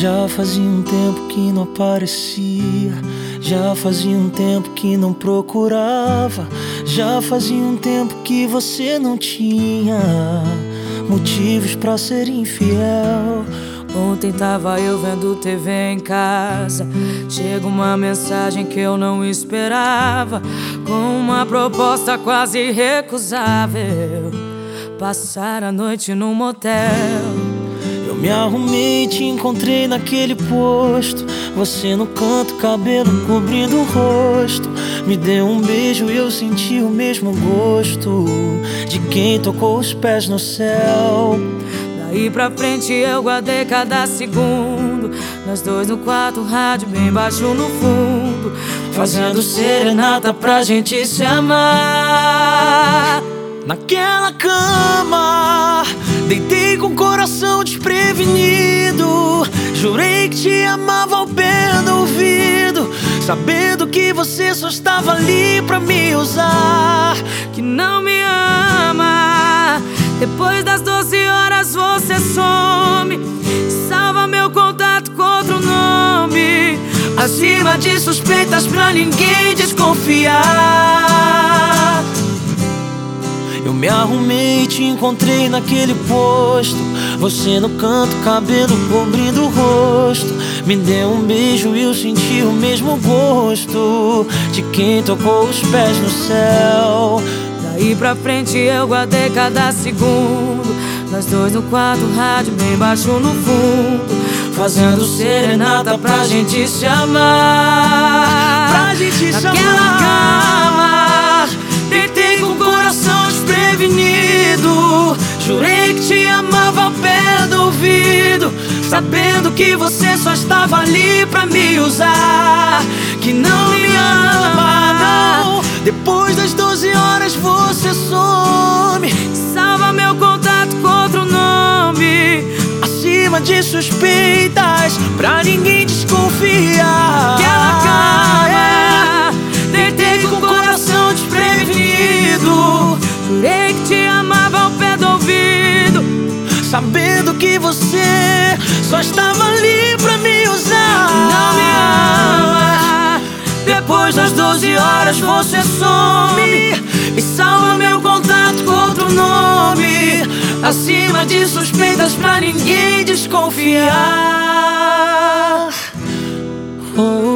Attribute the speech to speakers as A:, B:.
A: Já fazia um tempo que não aparecia. Já fazia um tempo que não procurava. Já fazia um tempo que você não tinha motivos pra ser infiel.
B: Ontem tava eu vendo TV em casa. Chega uma mensagem que eu não esperava. Com uma proposta quase irrecusável. Passar a noite num motel.
A: Eu me arrumei e te encontrei naquele posto. Você no canto, cabelo cobrindo o rosto. Me deu um beijo e eu senti o mesmo gosto de quem tocou os pés no céu.
B: Daí pra frente eu guardei cada segundo. Nós dois no quarto, rádio bem baixo no fundo. Fazendo serenata pra gente se amar.
A: Naquela cama, deitei com o coração desprevenido. Jurei que te amava ao pé do ouvido. Sabendo que você só estava ali pra me usar.
B: Que não me ama. Depois das 12
A: Acima de suspeitas pra ninguém desconfiar. Eu me arrumei e te encontrei naquele posto. Você no canto, cabelo cobrindo o rosto. Me deu um beijo e eu senti o mesmo gosto de quem tocou os pés no céu.
B: Daí pra frente eu guardei cada segundo. Nós dois no quarto, rádio bem baixo no fundo. Fazendo serenata pra gente se amar.
A: Pra gente se
B: Naquela
A: amar.
B: cama, deitei com o coração desprevenido.
A: Jurei que te amava ao pé do ouvido. Sabendo que você só estava ali pra me usar. Que não me ama, não. Depois De suspeitas, pra ninguém desconfiar.
B: Aquela cama, deitei com o coração desprevenido. Jurei que te amava ao pé do ouvido.
A: Sabendo que você só estava ali pra me usar.
B: Não me ama.
A: Depois das 12 horas você some Acima de suspeitas pra ninguém desconfiar. Oh.